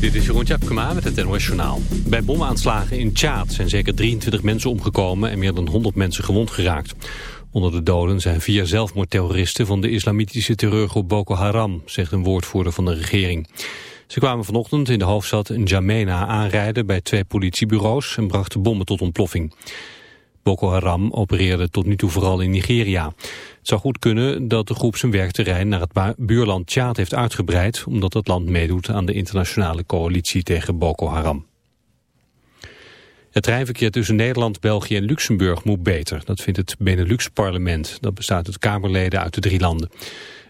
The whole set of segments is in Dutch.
Dit is Jeroen Tjepkema met het NOS Journaal. Bij bomaanslagen in Tjaad zijn zeker 23 mensen omgekomen... en meer dan 100 mensen gewond geraakt. Onder de doden zijn vier zelfmoordterroristen... van de islamitische terreurgroep Boko Haram... zegt een woordvoerder van de regering. Ze kwamen vanochtend in de hoofdstad N'Djamena aanrijden... bij twee politiebureaus en brachten bommen tot ontploffing. Boko Haram opereerde tot nu toe vooral in Nigeria. Het zou goed kunnen dat de groep zijn werkterrein naar het buurland Tjaad heeft uitgebreid... omdat het land meedoet aan de internationale coalitie tegen Boko Haram. Het treinverkeer tussen Nederland, België en Luxemburg moet beter. Dat vindt het Benelux-parlement. Dat bestaat uit Kamerleden uit de drie landen.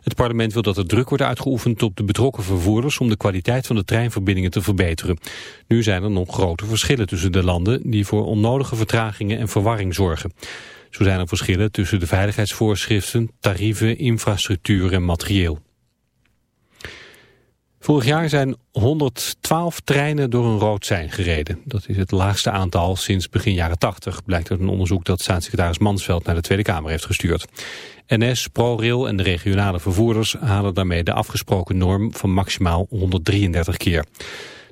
Het parlement wil dat er druk wordt uitgeoefend op de betrokken vervoerders om de kwaliteit van de treinverbindingen te verbeteren. Nu zijn er nog grote verschillen tussen de landen die voor onnodige vertragingen en verwarring zorgen. Zo zijn er verschillen tussen de veiligheidsvoorschriften, tarieven, infrastructuur en materieel. Vorig jaar zijn 112 treinen door een rood sein gereden. Dat is het laagste aantal sinds begin jaren 80, blijkt uit een onderzoek dat staatssecretaris Mansveld naar de Tweede Kamer heeft gestuurd. NS, ProRail en de regionale vervoerders halen daarmee de afgesproken norm van maximaal 133 keer.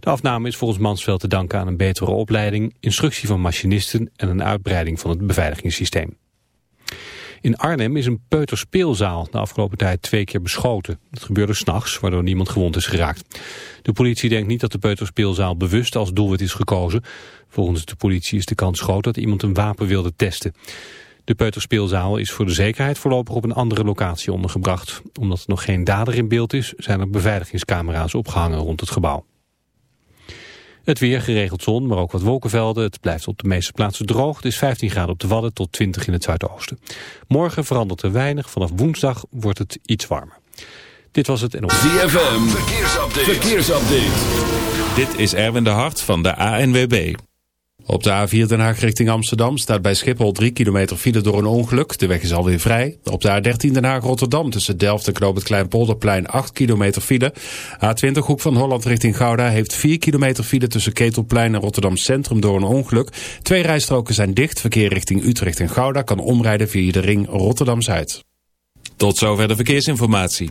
De afname is volgens Mansveld te danken aan een betere opleiding, instructie van machinisten en een uitbreiding van het beveiligingssysteem. In Arnhem is een peuterspeelzaal de afgelopen tijd twee keer beschoten. Dat gebeurde s'nachts, waardoor niemand gewond is geraakt. De politie denkt niet dat de peuterspeelzaal bewust als doelwit is gekozen. Volgens de politie is de kans groot dat iemand een wapen wilde testen. De peuterspeelzaal is voor de zekerheid voorlopig op een andere locatie ondergebracht. Omdat er nog geen dader in beeld is, zijn er beveiligingscamera's opgehangen rond het gebouw. Het weer geregeld zon, maar ook wat wolkenvelden. Het blijft op de meeste plaatsen droog. Het is 15 graden op de Wadden tot 20 in het zuidoosten. Morgen verandert er weinig. Vanaf woensdag wordt het iets warmer. Dit was het en ZFM, verkeersupdate. verkeersupdate. Dit is Erwin de Hart van de ANWB. Op de A4 Den Haag richting Amsterdam staat bij Schiphol 3 kilometer file door een ongeluk. De weg is alweer vrij. Op de A13 Den Haag Rotterdam tussen Delft en Knoop het Kleinpolderplein 8 kilometer file. A20 Hoek van Holland richting Gouda heeft 4 kilometer file tussen Ketelplein en Rotterdam Centrum door een ongeluk. Twee rijstroken zijn dicht. Verkeer richting Utrecht en Gouda kan omrijden via de ring Rotterdam-Zuid. Tot zover de verkeersinformatie.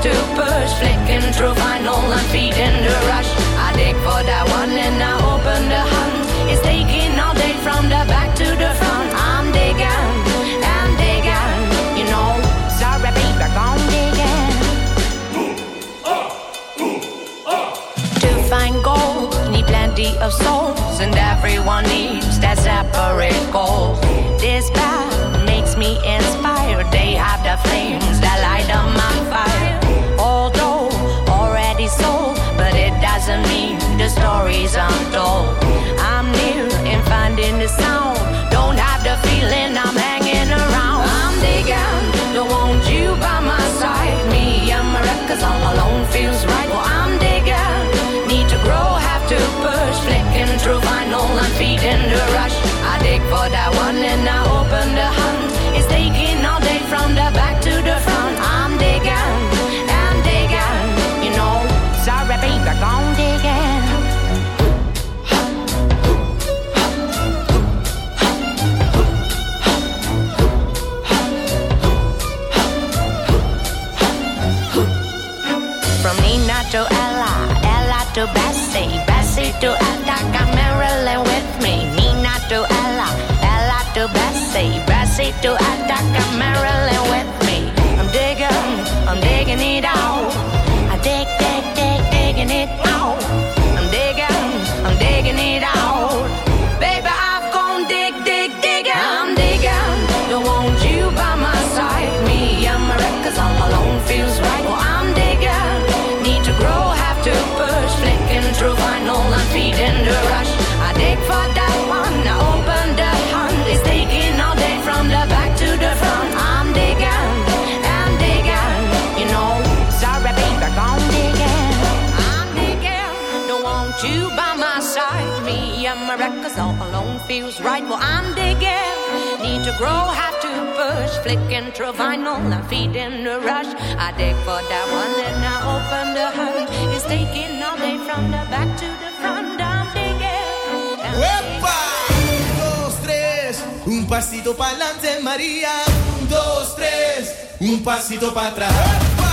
octopus flicking through vinyl and feeding the rush. I dig for that one and I open the hunt. It's taking all day from the back to the front. I'm digging, I'm digging, you know. Sorry, baby, gone digging. Ooh, ooh. To find gold, need plenty of souls, and everyone needs that separate goal. This path makes me inspired. They have the flames that light up my fire. to mean, the stories I'm told. I'm near and finding the sound. Don't have the feeling I'm hanging around. I'm digging, don't want you by my side. Me and my records all alone feels right. Well, I'm digging, need to grow, have to push. Flicking through vinyl, I'm feeding the rush. I dig for that one and I open the hunt. feels right. Well, I'm digging. Need to grow, have to push. Flicking through vinyl, I'm feeding the rush. I dig for that one, and I open the hood. It's taking all day from the back to the front. I'm digging. I'm ¡Epa! Un, dos, tres. Un pasito para adelante, María. Un, dos, tres. Un pasito para atrás.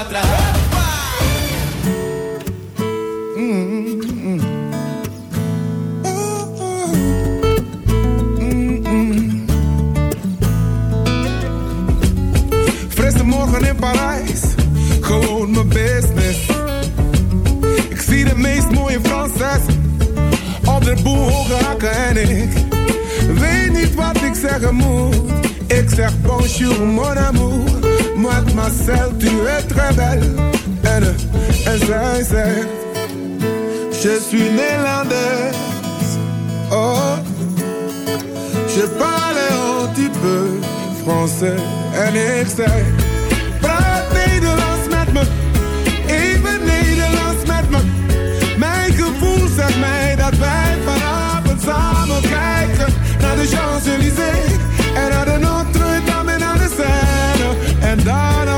Atrás. Mademoiselle tu es très belle. Zegt, je suis Nederlands. Oh, je parle un petit peu français. En ik zei, even Nederlands met me. Mijn gevoel zegt mij dat wij vanavond samen kijken naar de Champs-Élysées en naar de Notre-Dame en naar de Seine. En daarna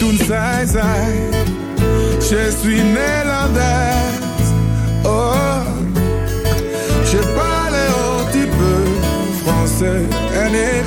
Toen zij zei, je suis Nederlands. Oh, je parle un petit peu français. En ik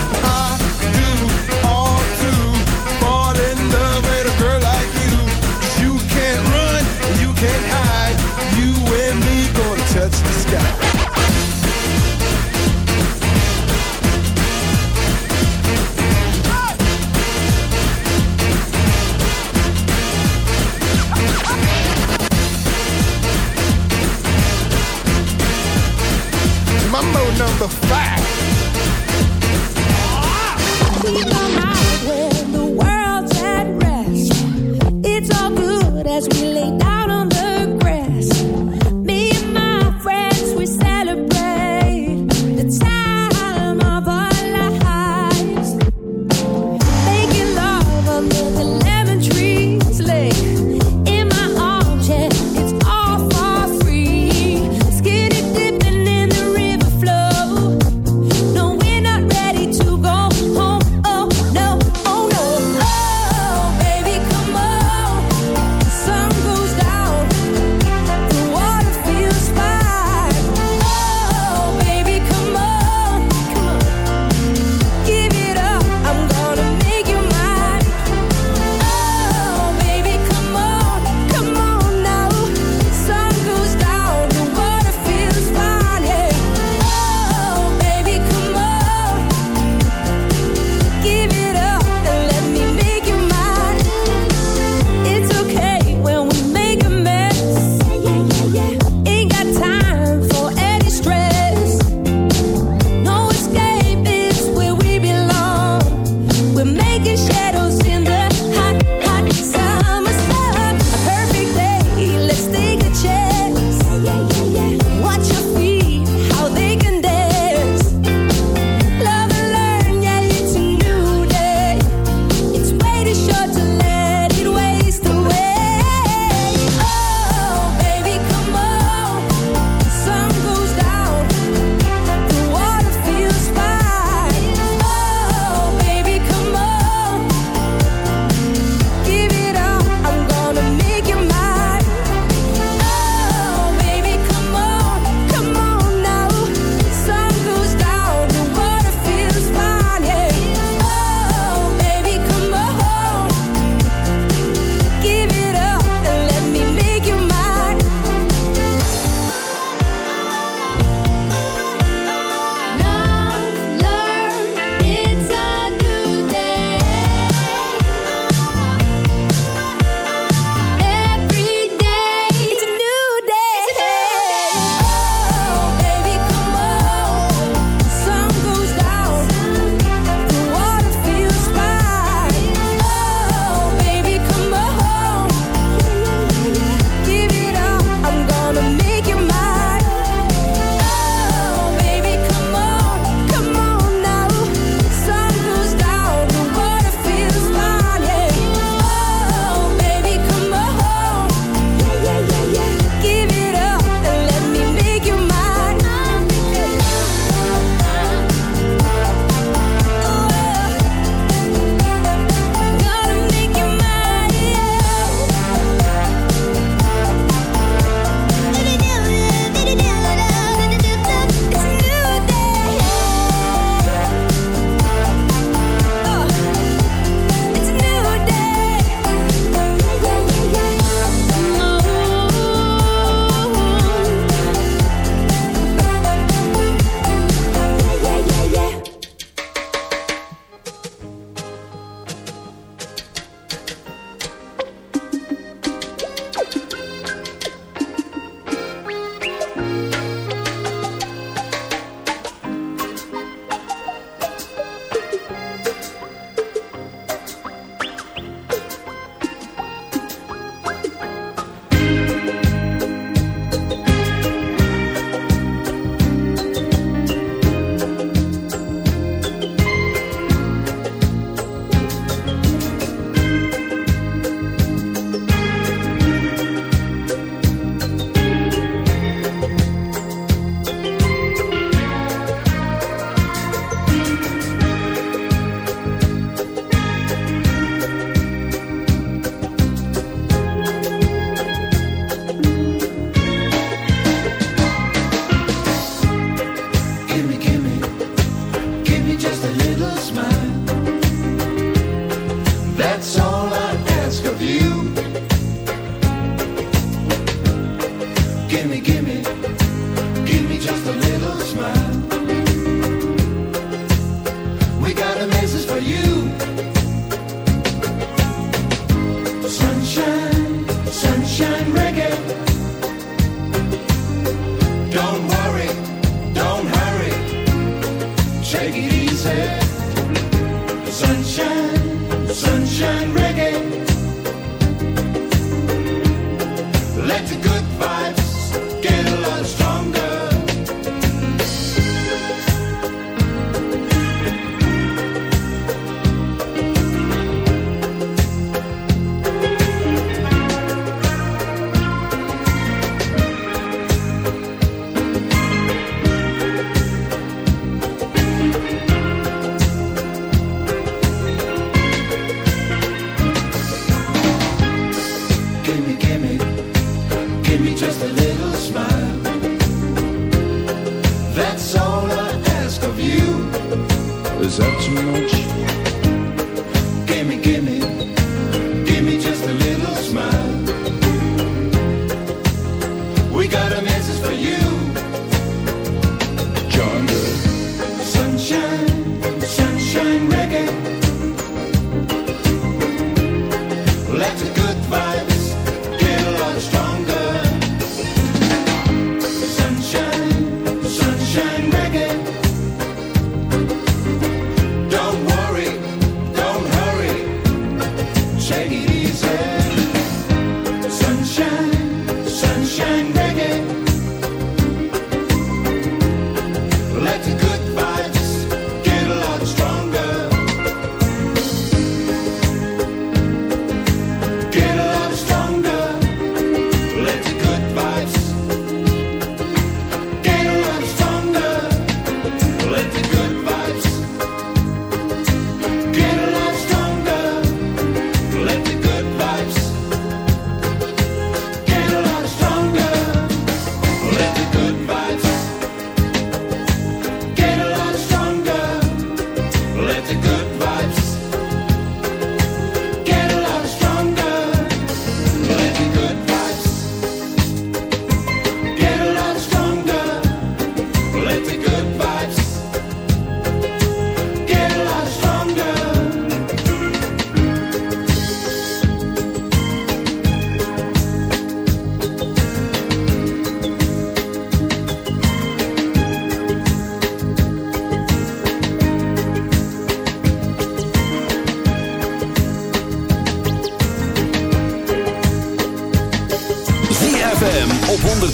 Number five.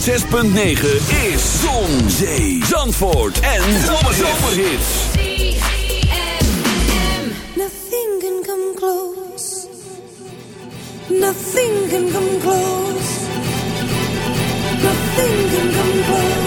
6.9 is Zon, Zee, Zandvoort en Zomerhits. Nothing can come close. Nothing can come close. Nothing can come close.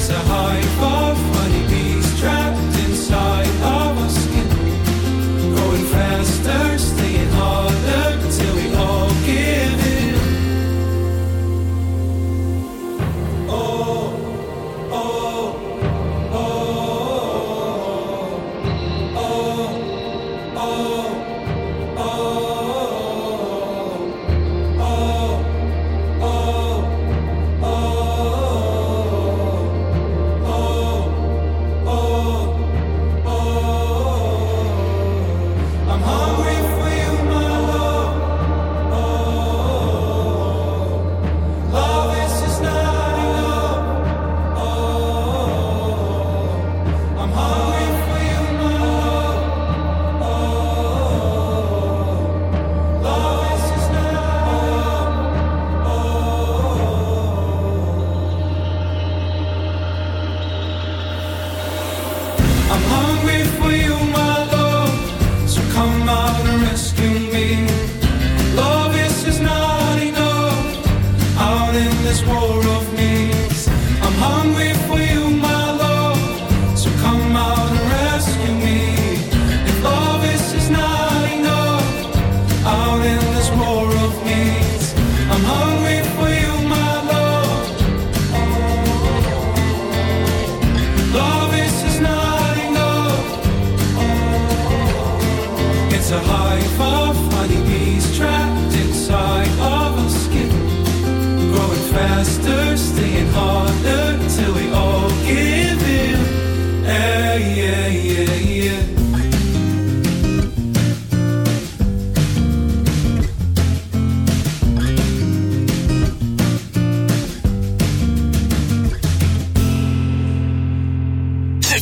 It's a high five.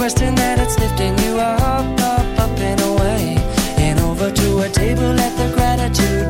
question that it's lifting you up, up, up and away, and over to a table at the gratitude